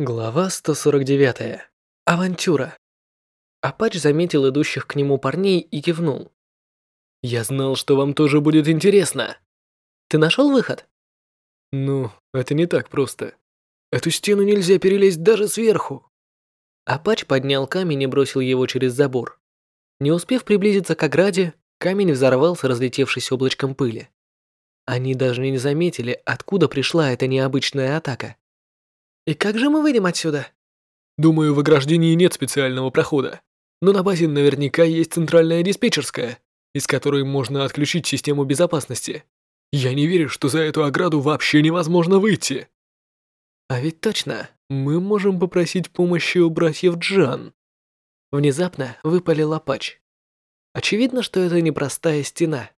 Глава 149. Авантюра. Апач заметил идущих к нему парней и кивнул. «Я знал, что вам тоже будет интересно. Ты нашел выход?» «Ну, это не так просто. Эту стену нельзя перелезть даже сверху». Апач поднял камень и бросил его через забор. Не успев приблизиться к ограде, камень взорвался, разлетевшись облачком пыли. Они даже не заметили, откуда пришла эта необычная атака. И как же мы выйдем отсюда? Думаю, в ограждении нет специального прохода. Но на базе наверняка есть центральная диспетчерская, из которой можно отключить систему безопасности. Я не верю, что за эту ограду вообще невозможно выйти. А ведь точно, мы можем попросить помощи у братьев Джан. Внезапно выпалил Апач. Очевидно, что это непростая стена.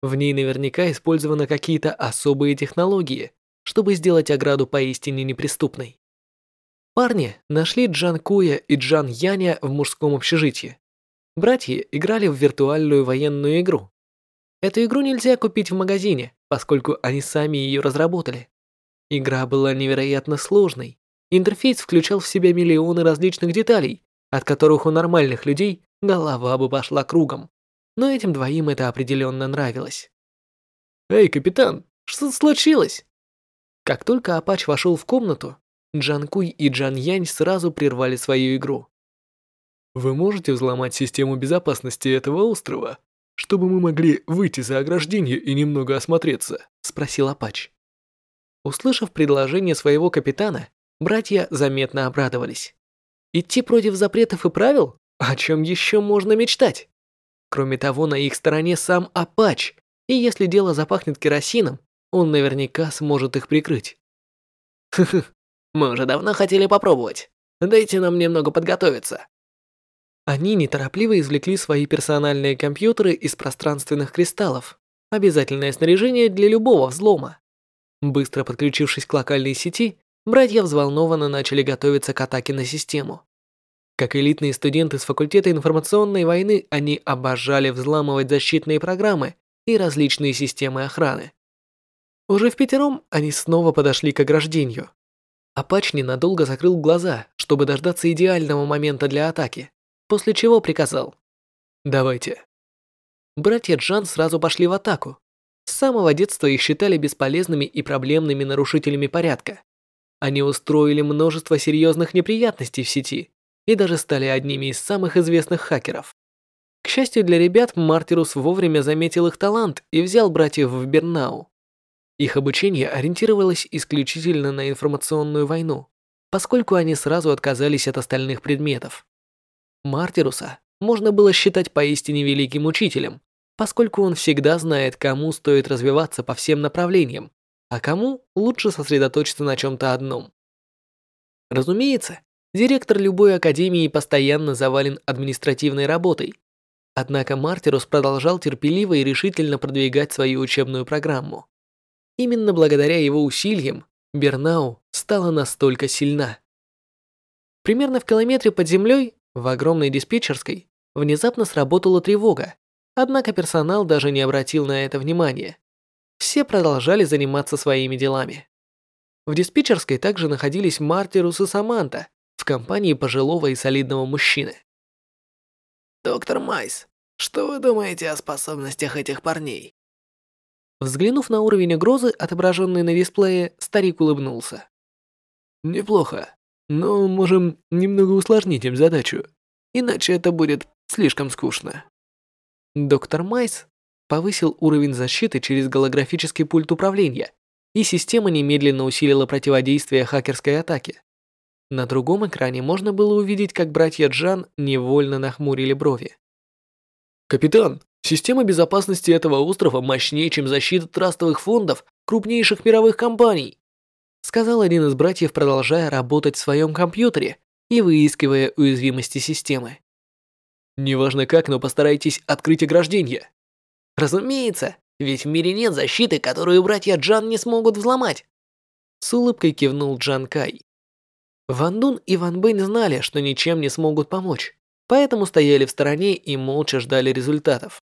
В ней наверняка использованы какие-то особые технологии, чтобы сделать ограду поистине неприступной. Парни нашли Джан Куя и Джан Яня в мужском общежитии. Братья играли в виртуальную военную игру. Эту игру нельзя купить в магазине, поскольку они сами ее разработали. Игра была невероятно сложной. Интерфейс включал в себя миллионы различных деталей, от которых у нормальных людей голова бы пошла кругом. Но этим двоим это определенно нравилось. «Эй, капитан, что случилось?» Как только Апач вошел в комнату, Джан Куй и Джан Янь сразу прервали свою игру. «Вы можете взломать систему безопасности этого острова, чтобы мы могли выйти за ограждение и немного осмотреться?» – спросил Апач. Услышав предложение своего капитана, братья заметно обрадовались. Идти против запретов и правил? О чем еще можно мечтать? Кроме того, на их стороне сам Апач, и если дело запахнет керосином, он наверняка сможет их прикрыть. Хы-хы, мы уже давно хотели попробовать. Дайте нам немного подготовиться. Они неторопливо извлекли свои персональные компьютеры из пространственных кристаллов. Обязательное снаряжение для любого взлома. Быстро подключившись к локальной сети, братья взволнованно начали готовиться к атаке на систему. Как элитные студенты с факультета информационной войны, они обожали взламывать защитные программы и различные системы охраны. Уже в пятером они снова подошли к ограждению. Апач ненадолго закрыл глаза, чтобы дождаться идеального момента для атаки, после чего приказал «Давайте». Братья Джан сразу пошли в атаку. С самого детства их считали бесполезными и проблемными нарушителями порядка. Они устроили множество серьезных неприятностей в сети и даже стали одними из самых известных хакеров. К счастью для ребят, Мартирус вовремя заметил их талант и взял братьев в Бернау. Их обучение ориентировалось исключительно на информационную войну, поскольку они сразу отказались от остальных предметов. Мартируса можно было считать поистине великим учителем, поскольку он всегда знает, кому стоит развиваться по всем направлениям, а кому лучше сосредоточиться на чем-то одном. Разумеется, директор любой академии постоянно завален административной работой, однако Мартирус продолжал терпеливо и решительно продвигать свою учебную программу. Именно благодаря его усилиям Бернау стала настолько сильна. Примерно в километре под землей, в огромной диспетчерской, внезапно сработала тревога, однако персонал даже не обратил на это внимания. Все продолжали заниматься своими делами. В диспетчерской также находились Мартирус и Саманта в компании пожилого и солидного мужчины. «Доктор Майс, что вы думаете о способностях этих парней?» Взглянув на уровень угрозы, отображенный на дисплее, старик улыбнулся. «Неплохо, но можем немного усложнить им задачу, иначе это будет слишком скучно». Доктор Майс повысил уровень защиты через голографический пульт управления, и система немедленно усилила противодействие хакерской атаке. На другом экране можно было увидеть, как братья Джан невольно нахмурили брови. «Капитан, Система безопасности этого острова мощнее, чем защита трастовых фондов крупнейших мировых компаний, сказал один из братьев, продолжая работать в своем компьютере и выискивая уязвимости системы. Неважно как, но постарайтесь открыть ограждение. Разумеется, ведь в мире нет защиты, которую братья Джан не смогут взломать. С улыбкой кивнул Джан Кай. Ван Дун и Ван Бэнь знали, что ничем не смогут помочь, поэтому стояли в стороне и молча ждали результатов.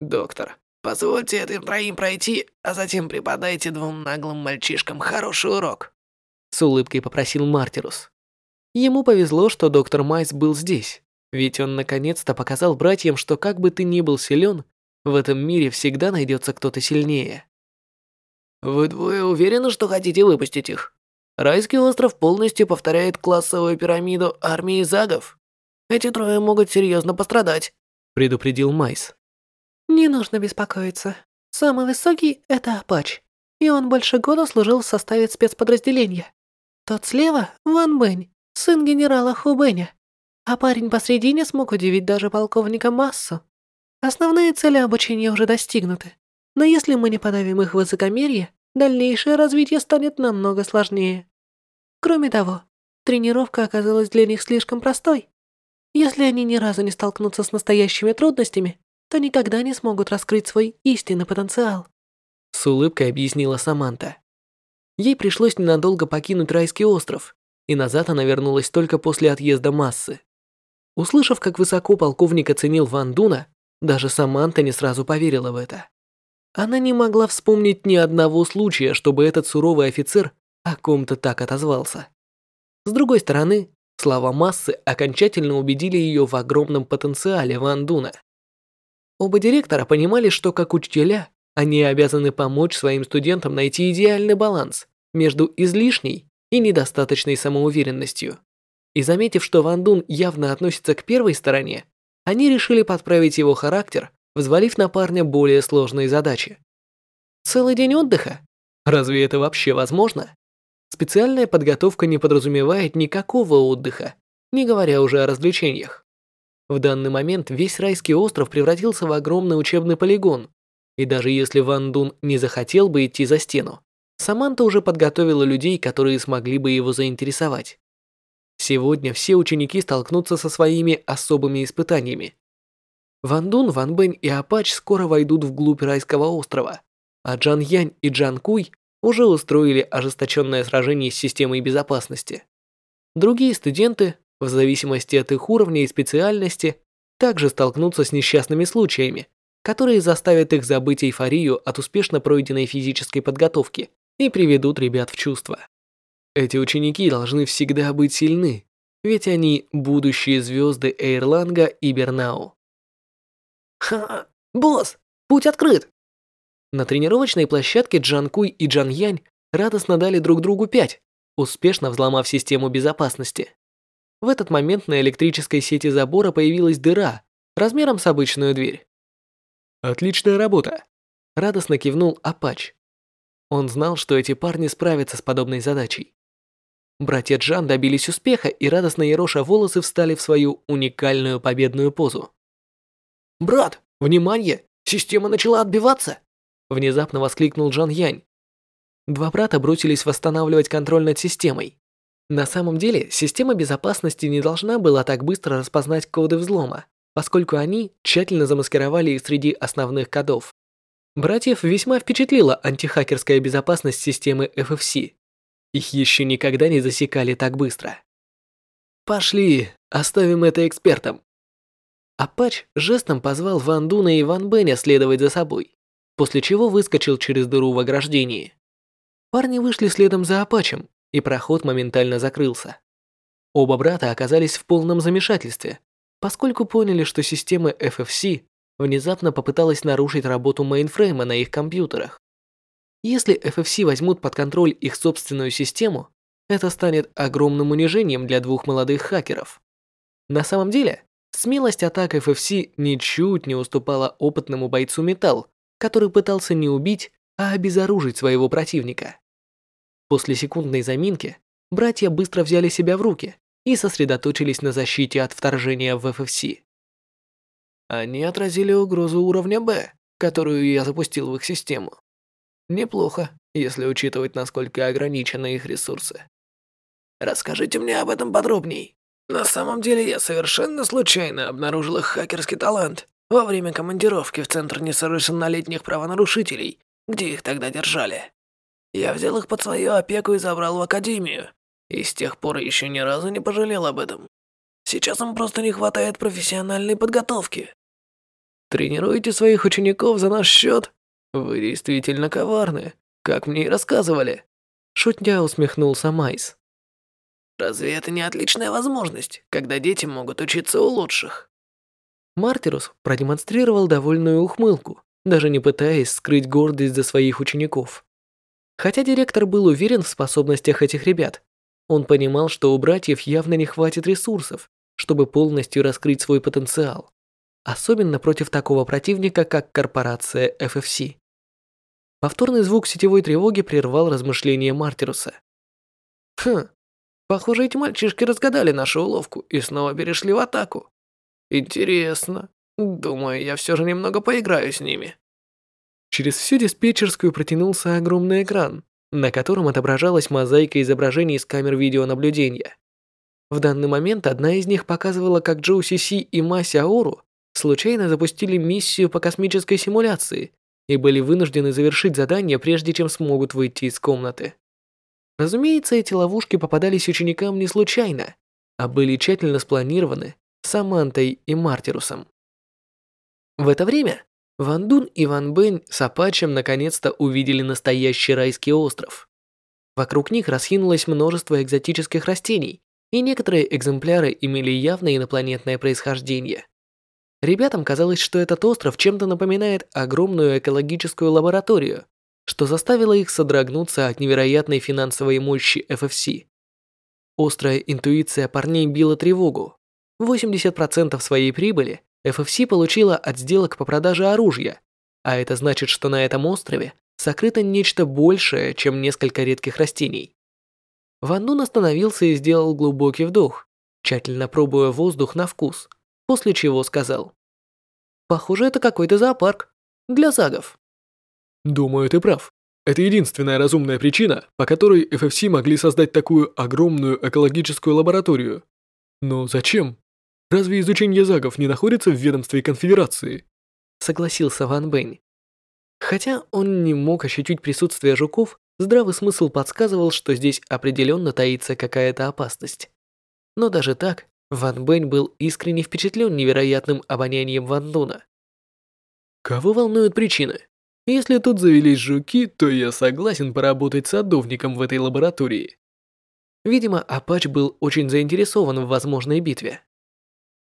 «Доктор, позвольте этим троим пройти, а затем преподайте двум наглым мальчишкам хороший урок». С улыбкой попросил Мартирус. Ему повезло, что доктор Майс был здесь, ведь он наконец-то показал братьям, что как бы ты ни был силен, в этом мире всегда найдется кто-то сильнее. Вы двое уверены, что хотите выпустить их? Райский остров полностью повторяет классовую пирамиду армии загов. Эти трое могут серьезно пострадать, предупредил Майс. Не нужно беспокоиться. Самый высокий – это Апач, и он больше года служил в составе спецподразделения. Тот слева – Ван Бэнь, сын генерала Ху Бэня. А парень посредине смог удивить даже полковника Массу. Основные цели обучения уже достигнуты. Но если мы не подавим их высокомерие, дальнейшее развитие станет намного сложнее. Кроме того, тренировка оказалась для них слишком простой. Если они ни разу не столкнутся с настоящими трудностями, то никогда не смогут раскрыть свой истинный потенциал. С улыбкой объяснила Саманта. Ей пришлось ненадолго покинуть райский остров, и назад она вернулась только после отъезда массы. Услышав, как высоко полковник оценил Ван Дуна, даже Саманта не сразу поверила в это. Она не могла вспомнить ни одного случая, чтобы этот суровый офицер о ком-то так отозвался. С другой стороны, слова массы окончательно убедили ее в огромном потенциале Ван Дуна. Оба директора понимали, что как учителя, они обязаны помочь своим студентам найти идеальный баланс между излишней и недостаточной самоуверенностью. И заметив, что Ван Дун явно относится к первой стороне, они решили подправить его характер, взвалив на парня более сложные задачи. Целый день отдыха? Разве это вообще возможно? Специальная подготовка не подразумевает никакого отдыха, не говоря уже о развлечениях. В данный момент весь райский остров превратился в огромный учебный полигон, и даже если Ван Дун не захотел бы идти за стену, Саманта уже подготовила людей, которые смогли бы его заинтересовать. Сегодня все ученики столкнутся со своими особыми испытаниями. Ван Дун, Ван Бэнь и Апач скоро войдут вглубь райского острова, а Джан Янь и Джан Куй уже устроили ожесточенное сражение с системой безопасности. Другие студенты в зависимости от их уровня и специальности, также столкнутся с несчастными случаями, которые заставят их забыть эйфорию от успешно пройденной физической подготовки и приведут ребят в чувство. Эти ученики должны всегда быть сильны, ведь они будущие звезды Эйрланга и Бернау. Ха, босс, путь открыт. На тренировочной площадке Джан Куй и Джан Янь радостно дали друг другу пять, успешно взломав систему безопасности. В этот момент на электрической сети забора появилась дыра размером с обычную дверь. «Отличная работа!» – радостно кивнул Апач. Он знал, что эти парни справятся с подобной задачей. Братья Джан добились успеха и радостно ероша волосы встали в свою уникальную победную позу. «Брат, внимание! Система начала отбиваться!» Внезапно воскликнул Джан Янь. Два брата бросились восстанавливать контроль над системой. На самом деле, система безопасности не должна была так быстро распознать коды взлома, поскольку они тщательно замаскировали их среди основных кодов. Братьев весьма впечатлила антихакерская безопасность системы FFC. Их еще никогда не засекали так быстро. «Пошли, оставим это экспертам». Апач жестом позвал Ван Дуна и Ван Беня следовать за собой, после чего выскочил через дыру в ограждении. Парни вышли следом за Апачем, и проход моментально закрылся. Оба брата оказались в полном замешательстве, поскольку поняли, что система FFC внезапно попыталась нарушить работу мейнфрейма на их компьютерах. Если FFC возьмут под контроль их собственную систему, это станет огромным унижением для двух молодых хакеров. На самом деле, смелость атак FFC ничуть не уступала опытному бойцу Металл, который пытался не убить, а обезоружить своего противника. После секундной заминки братья быстро взяли себя в руки и сосредоточились на защите от вторжения в FFC. Они отразили угрозу уровня Б, которую я запустил в их систему. Неплохо, если учитывать, насколько ограничены их ресурсы. Расскажите мне об этом подробней. На самом деле я совершенно случайно обнаружил их хакерский талант во время командировки в Центр несовершеннолетних правонарушителей, где их тогда держали. Я взял их под свою опеку и забрал в академию. И с тех пор еще ни разу не пожалел об этом. Сейчас им просто не хватает профессиональной подготовки. Тренируете своих учеников за наш счет? Вы действительно коварны, как мне и рассказывали. Шутня усмехнулся Майс. Разве это не отличная возможность, когда дети могут учиться у лучших? Мартирус продемонстрировал довольную ухмылку, даже не пытаясь скрыть гордость за своих учеников. Хотя директор был уверен в способностях этих ребят, он понимал, что у братьев явно не хватит ресурсов, чтобы полностью раскрыть свой потенциал, особенно против такого противника, как корпорация FFC. Повторный звук сетевой тревоги прервал размышления Мартируса. Хм, похоже, эти мальчишки разгадали нашу уловку и снова перешли в атаку. Интересно. Думаю, я все же немного поиграю с ними. Через всю диспетчерскую протянулся огромный экран, на котором отображалась мозаика изображений с камер видеонаблюдения. В данный момент одна из них показывала, как Джоу Си Си и Маси Аору случайно запустили миссию по космической симуляции и были вынуждены завершить задание, прежде чем смогут выйти из комнаты. Разумеется, эти ловушки попадались ученикам не случайно, а были тщательно спланированы Самантой и Мартирусом. В это время Ван Дун и Ван Бэнь с Апачем наконец-то увидели настоящий райский остров. Вокруг них раскинулось множество экзотических растений, и некоторые экземпляры имели явно инопланетное происхождение. Ребятам казалось, что этот остров чем-то напоминает огромную экологическую лабораторию, что заставило их содрогнуться от невероятной финансовой мощи FFC. Острая интуиция парней била тревогу. 80% своей прибыли FFC получила от сделок по продаже оружия, а это значит, что на этом острове сокрыто нечто большее, чем несколько редких растений. Ван Нун остановился и сделал глубокий вдох, тщательно пробуя воздух на вкус, после чего сказал. «Похоже, это какой-то зоопарк. Для загов». «Думаю, ты прав. Это единственная разумная причина, по которой FFC могли создать такую огромную экологическую лабораторию. Но зачем?» Разве изучение загов не находится в ведомстве конфедерации? Согласился Ван Бэнь. Хотя он не мог ощутить присутствие жуков, здравый смысл подсказывал, что здесь определенно таится какая-то опасность. Но даже так, Ван Бэнь был искренне впечатлен невероятным обонянием Ван Дуна. Кого волнуют причины? Если тут завелись жуки, то я согласен поработать садовником в этой лаборатории. Видимо, Апач был очень заинтересован в возможной битве.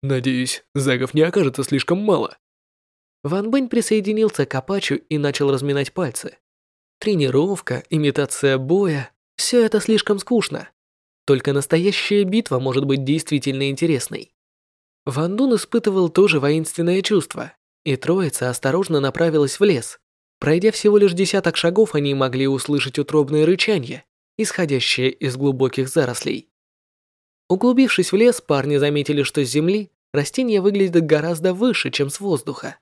Надеюсь, загов не окажется слишком мало. Ван Бэнь присоединился к Апачу и начал разминать пальцы. Тренировка, имитация боя – все это слишком скучно. Только настоящая битва может быть действительно интересной. Ван Дун испытывал тоже воинственное чувство, и троица осторожно направилась в лес. Пройдя всего лишь десяток шагов, они могли услышать утробное рычание, исходящее из глубоких зарослей. Углубившись в лес, парни заметили, что с земли растения выглядят гораздо выше, чем с воздуха.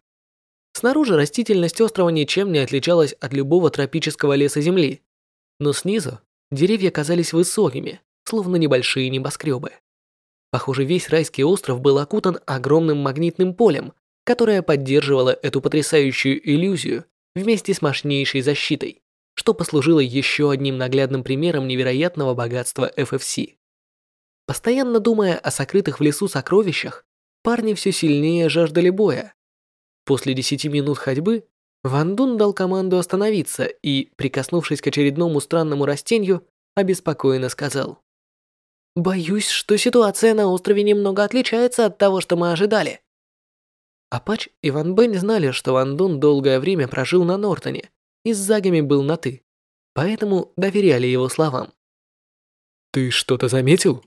Снаружи растительность острова ничем не отличалась от любого тропического леса Земли, но снизу деревья казались высокими, словно небольшие небоскребы. Похоже, весь райский остров был окутан огромным магнитным полем, которое поддерживало эту потрясающую иллюзию вместе с мощнейшей защитой, что послужило еще одним наглядным примером невероятного богатства FFC. Постоянно думая о сокрытых в лесу сокровищах, парни все сильнее жаждали боя. После 10 минут ходьбы Ван Дун дал команду остановиться и, прикоснувшись к очередному странному растению, обеспокоенно сказал. «Боюсь, что ситуация на острове немного отличается от того, что мы ожидали». Апач и Ван Бэнь знали, что Ван Дун долгое время прожил на Нортоне и с загами был на «ты», поэтому доверяли его словам. «Ты что-то заметил?»